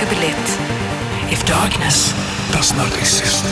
to be lit if darkness does not exist.